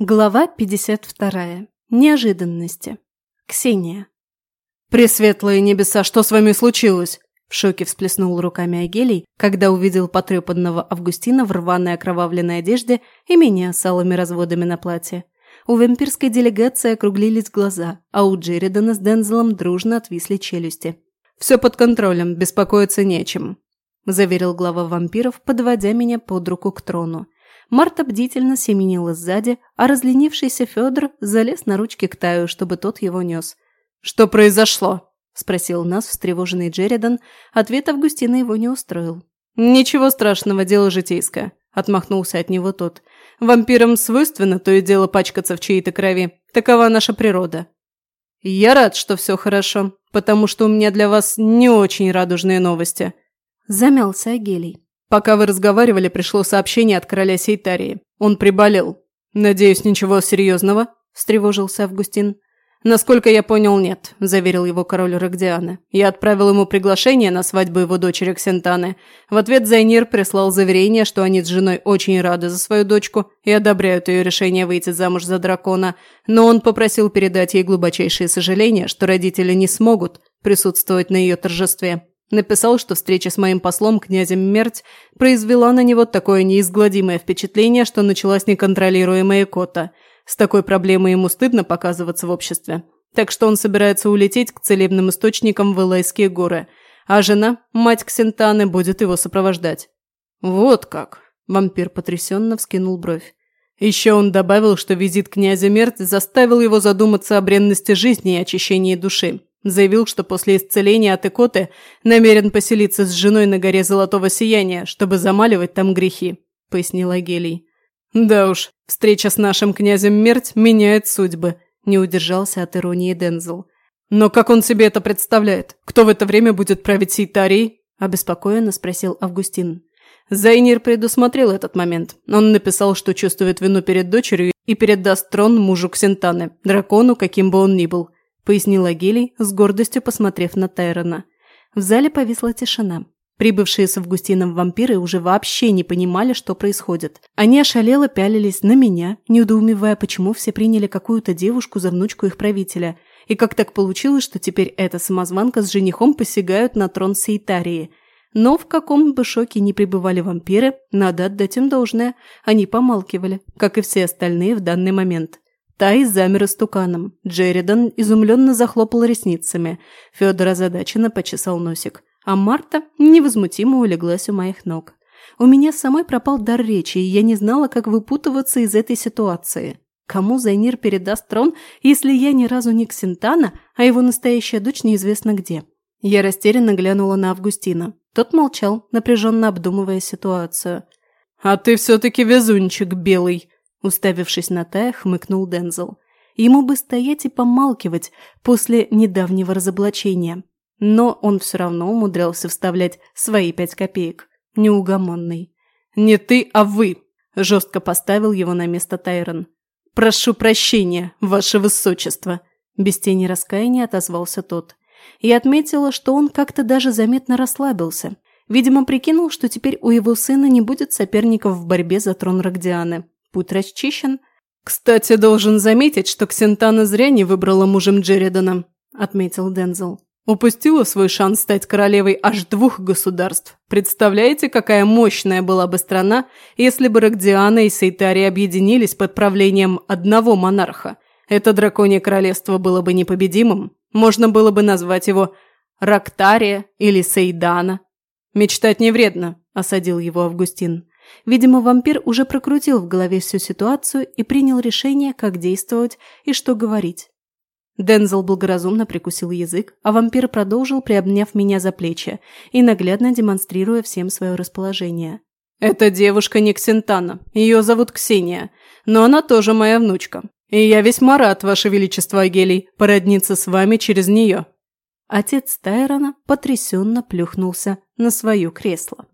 Глава 52. Неожиданности. Ксения. «Пресветлые небеса, что с вами случилось?» В шоке всплеснул руками Агелий, когда увидел потрепанного Августина в рваной окровавленной одежде и меня с алыми разводами на платье. У вампирской делегации округлились глаза, а у Джеридана с Дензелом дружно отвисли челюсти. «Все под контролем, беспокоиться нечем», – заверил глава вампиров, подводя меня под руку к трону. Марта бдительно семенила сзади, а разленившийся Федор залез на ручки к Таю, чтобы тот его нес. «Что произошло?» – спросил нас встревоженный Джеридан. Ответ Августина его не устроил. «Ничего страшного, дело житейское», – отмахнулся от него тот. «Вампирам свойственно то и дело пачкаться в чьей-то крови. Такова наша природа». «Я рад, что все хорошо, потому что у меня для вас не очень радужные новости», – замялся Агелий. Пока вы разговаривали, пришло сообщение от короля Сейтарии. Он приболел. Надеюсь, ничего серьезного?» – встревожился Августин. «Насколько я понял, нет», – заверил его король Рогдиана. «Я отправил ему приглашение на свадьбу его дочери Ксентаны. В ответ Зайнир прислал заверение, что они с женой очень рады за свою дочку и одобряют ее решение выйти замуж за дракона, но он попросил передать ей глубочайшие сожаления, что родители не смогут присутствовать на ее торжестве. Написал, что встреча с моим послом, князем Мерть, произвела на него такое неизгладимое впечатление, что началась неконтролируемая кота. С такой проблемой ему стыдно показываться в обществе. Так что он собирается улететь к целебным источникам в Элайские горы, а жена, мать Ксентаны, будет его сопровождать. «Вот как!» – вампир потрясенно вскинул бровь. Еще он добавил, что визит князя Мерть заставил его задуматься о бренности жизни и очищении души. Заявил, что после исцеления от икоты намерен поселиться с женой на горе Золотого Сияния, чтобы замаливать там грехи», – пояснил Агелий. «Да уж, встреча с нашим князем Мерть меняет судьбы», – не удержался от иронии Дензел. «Но как он себе это представляет? Кто в это время будет править Сейтарией?» – обеспокоенно спросил Августин. Зайнир предусмотрел этот момент. Он написал, что чувствует вину перед дочерью и передаст трон мужу Ксентаны, дракону, каким бы он ни был пояснила Гелий, с гордостью посмотрев на Тайрона. В зале повисла тишина. Прибывшие с Августином вампиры уже вообще не понимали, что происходит. Они ошалело пялились на меня, недоумевая, почему все приняли какую-то девушку за внучку их правителя. И как так получилось, что теперь эта самозванка с женихом посягают на трон Сейтарии. Но в каком бы шоке ни пребывали вампиры, надо отдать им должное. Они помалкивали, как и все остальные в данный момент. Тай замер истуканом. Джеридан изумленно захлопал ресницами. Федор озадаченно почесал носик. А Марта невозмутимо улеглась у моих ног. У меня самой пропал дар речи, и я не знала, как выпутываться из этой ситуации. Кому Зайнир передаст трон, если я ни разу не Ксентана, а его настоящая дочь неизвестно где? Я растерянно глянула на Августина. Тот молчал, напряженно обдумывая ситуацию. «А ты все-таки везунчик белый!» Уставившись на Тая, хмыкнул Дензел. Ему бы стоять и помалкивать после недавнего разоблачения. Но он все равно умудрялся вставлять свои пять копеек. Неугомонный. «Не ты, а вы!» – жестко поставил его на место Тайрон. «Прошу прощения, ваше высочество!» Без тени раскаяния отозвался тот. И отметила, что он как-то даже заметно расслабился. Видимо, прикинул, что теперь у его сына не будет соперников в борьбе за трон Рогдианы. Путь расчищен. «Кстати, должен заметить, что Ксентана зря не выбрала мужем Джеридана», – отметил Дензел. «Упустила свой шанс стать королевой аж двух государств. Представляете, какая мощная была бы страна, если бы Рогдиана и Сейтари объединились под правлением одного монарха? Это драконье королевство было бы непобедимым. Можно было бы назвать его Рактария или Сейдана». «Мечтать не вредно», – осадил его Августин. Видимо, вампир уже прокрутил в голове всю ситуацию и принял решение, как действовать и что говорить. Дензел благоразумно прикусил язык, а вампир продолжил, приобняв меня за плечи и наглядно демонстрируя всем свое расположение. «Эта девушка не Ксентана, ее зовут Ксения, но она тоже моя внучка. И я весьма рад, Ваше Величество Агелий, породниться с вами через нее». Отец Тайрона потрясенно плюхнулся на свое кресло.